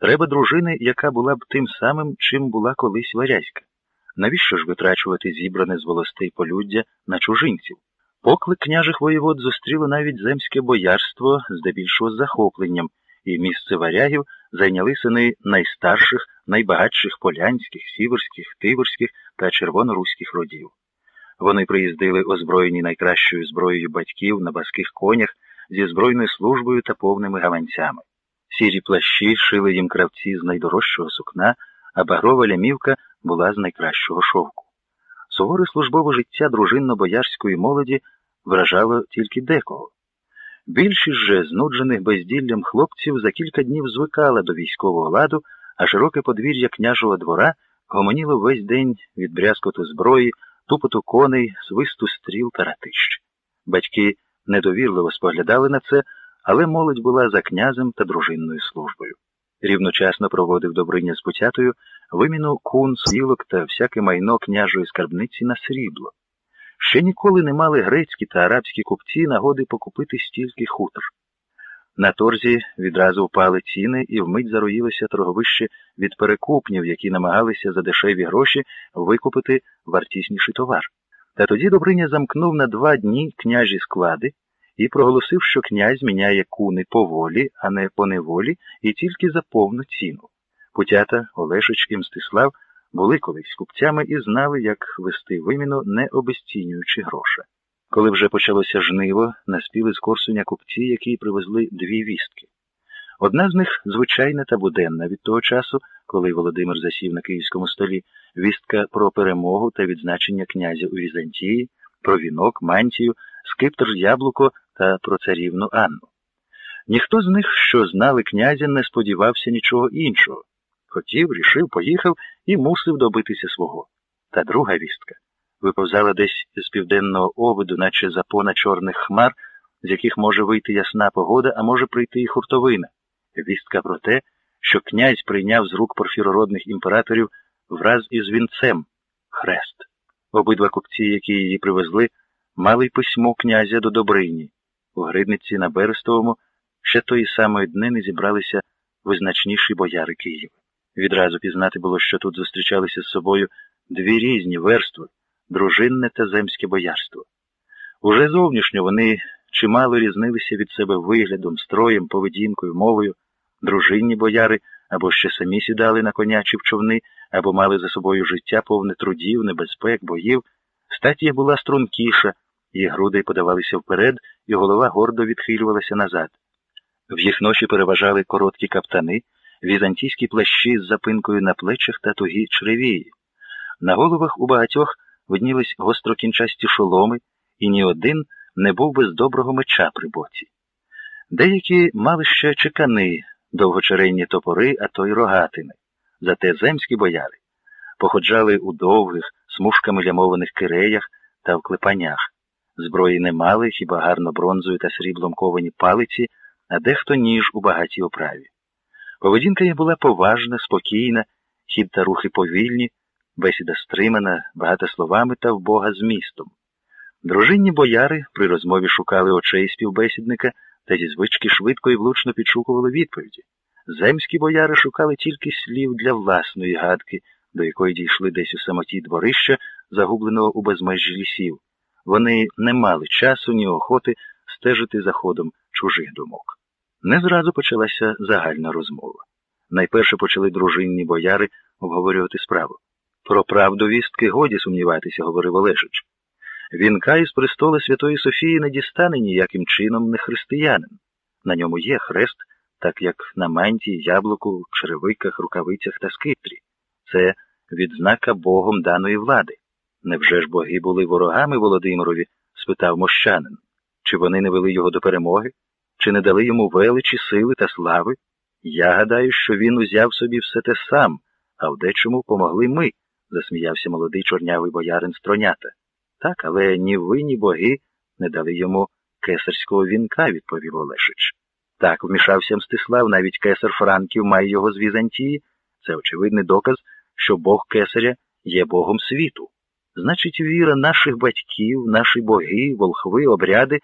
Треба дружини, яка була б тим самим, чим була колись варязька. Навіщо ж витрачувати зібране з волостей полюддя на чужинців? Поклик княжих воєвод зустріло навіть земське боярство, здебільшого з захопленням, і місце варягів зайняли сини найстарших, найбагатших полянських, сіверських, тиверських та червоноруських родів. Вони приїздили озброєні найкращою зброєю батьків на баских конях зі збройною службою та повними гаманцями. Сірі плащі шили їм кравці з найдорожчого сукна, а багрова лямівка була з найкращого шовку. Суворе службове життя дружинно-боярської молоді вражало тільки декого. Більшість же знуджених безділлям хлопців за кілька днів звикала до військового ладу, а широке подвір'я княжого двора гомоніло весь день від брязкоту зброї, тупоту коней, свисту стріл та ратищ. Батьки недовірливо споглядали на це, але молодь була за князем та дружинною службою. Рівночасно проводив Добриня з Путятою виміну кун, сілок та всяке майно княжої скарбниці на срібло. Ще ніколи не мали грецькі та арабські купці нагоди покупити стільки хутор. На торзі відразу впали ціни і вмить зароїлося торговище від перекупнів, які намагалися за дешеві гроші викупити вартісніший товар. Та тоді Добриня замкнув на два дні княжі склади і проголосив, що князь міняє куни по волі, а не по неволі, і тільки за повну ціну. Путята, Олешич і Мстислав були колись купцями і знали, як вести виміну, не обезцінюючи гроші. Коли вже почалося жниво, наспіли з Корсуня купці, які привезли дві вістки. Одна з них звичайна та буденна від того часу, коли Володимир засів на київському столі, вістка про перемогу та відзначення князя у Візантії, про вінок, мантію, скиптр яблуко та про царівну Анну. Ніхто з них, що знали князя, не сподівався нічого іншого. Хотів, рішив, поїхав і мусив добитися свого. Та друга вістка виповзала десь з південного овиду, наче запона чорних хмар, з яких може вийти ясна погода, а може прийти і хуртовина. Вістка про те, що князь прийняв з рук порфірородних імператорів враз із вінцем хрест. Обидва купці, які її привезли, мали й письмо князя до Добрині. У Гридниці на Берестовому ще тої самої днини зібралися визначніші бояри Києва. Відразу пізнати було, що тут зустрічалися з собою дві різні верстви дружинне та земське боярство. Уже зовнішньо вони чимало різнилися від себе виглядом, строєм, поведінкою, мовою, дружинні бояри або ще самі сідали на коня чи в човни, або мали за собою життя повне трудів, небезпек, боїв. Статія була стрункіша, її груди подавалися вперед, і голова гордо відхилювалася назад. В їх ноші переважали короткі каптани, візантійські плащі з запинкою на плечах та тугі чревії. На головах у багатьох виднілись гострокінчасті шоломи, і ні один не був без доброго меча при боці. Деякі мали ще чекани, довгочеренні топори, а то й рогатини. Зате земські бояри походжали у довгих, смужками лямованих киреях та в клепанях. Зброї не мали, хіба гарно бронзою та сріблом ковані палиці, а дехто ніж у багатій оправі. Поведінка їх була поважна, спокійна, хід та рухи повільні, бесіда стримана, багато словами та вбога змістом. Дружинні бояри при розмові шукали очей співбесідника та зі звички швидко і влучно підшукували відповіді. Земські бояри шукали тільки слів для власної гадки, до якої дійшли десь у самоті дворища, загубленого у безмежжі лісів. Вони не мали часу ні охоти стежити за ходом чужих думок. Не зразу почалася загальна розмова. Найперше почали дружинні бояри обговорювати справу. Про правду вістки годі сумніватися, говорив Олешич. Вінка із престола Святої Софії не дістане ніяким чином не християнин. На ньому є хрест, так як на мантії, яблуку, черевиках, рукавицях та скиптрі. Це відзнака Богом даної влади. Невже ж боги були ворогами Володимирові? спитав мощанин. Чи вони не вели його до перемоги? Чи не дали йому величі, сили та слави? Я гадаю, що він узяв собі все те сам, а в дечому помогли ми, засміявся молодий чорнявий боярин стронята. Так, але ні ви, ні боги не дали йому кесарського вінка, відповів Олешич. Так, вмішався Мстислав, навіть кесар Франків має його з Візантії. Це очевидний доказ, що Бог кесаря є Богом світу. Значить, віра наших батьків, наші боги, волхви, обряди,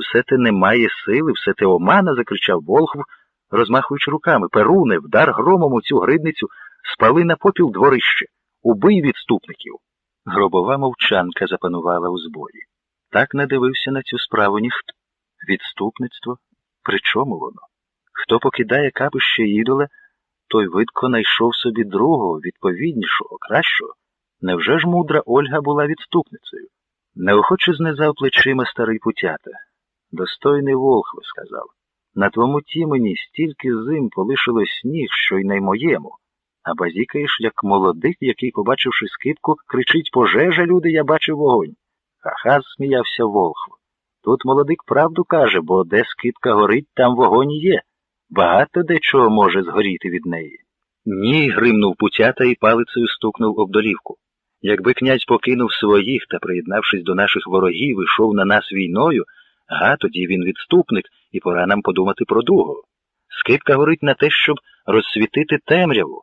все те не має сили, все те омана, закричав Волхв, розмахуючи руками, Перуне, вдар громом у цю гридницю, спали на попіл дворище, убий відступників. Гробова мовчанка запанувала у зборі. Так не дивився на цю справу ніхто. Відступництво? При чому воно? Хто покидає капище ідола, той видко найшов собі другого, відповіднішого, кращого. Невже ж мудра Ольга була відступницею? Неохоче знизав плечима старий путята. Достойний Волхве, сказав. На твому тімені стільки зим полишилось сніг, що й не моєму. А базікаєш, як молодик, який, побачивши скипку, кричить Пожежа, люди, я бачив вогонь. Ха-ха, сміявся Волхв. Тут молодик правду каже, бо де скипка горить, там вогонь є. Багато дечого може згоріти від неї. Ні, гримнув путята і палицею стукнув об долівку. Якби князь покинув своїх та, приєднавшись до наших ворогів, ішов на нас війною, га, тоді він відступник, і пора нам подумати про другого. Скипка горить на те, щоб розсвітити темряву,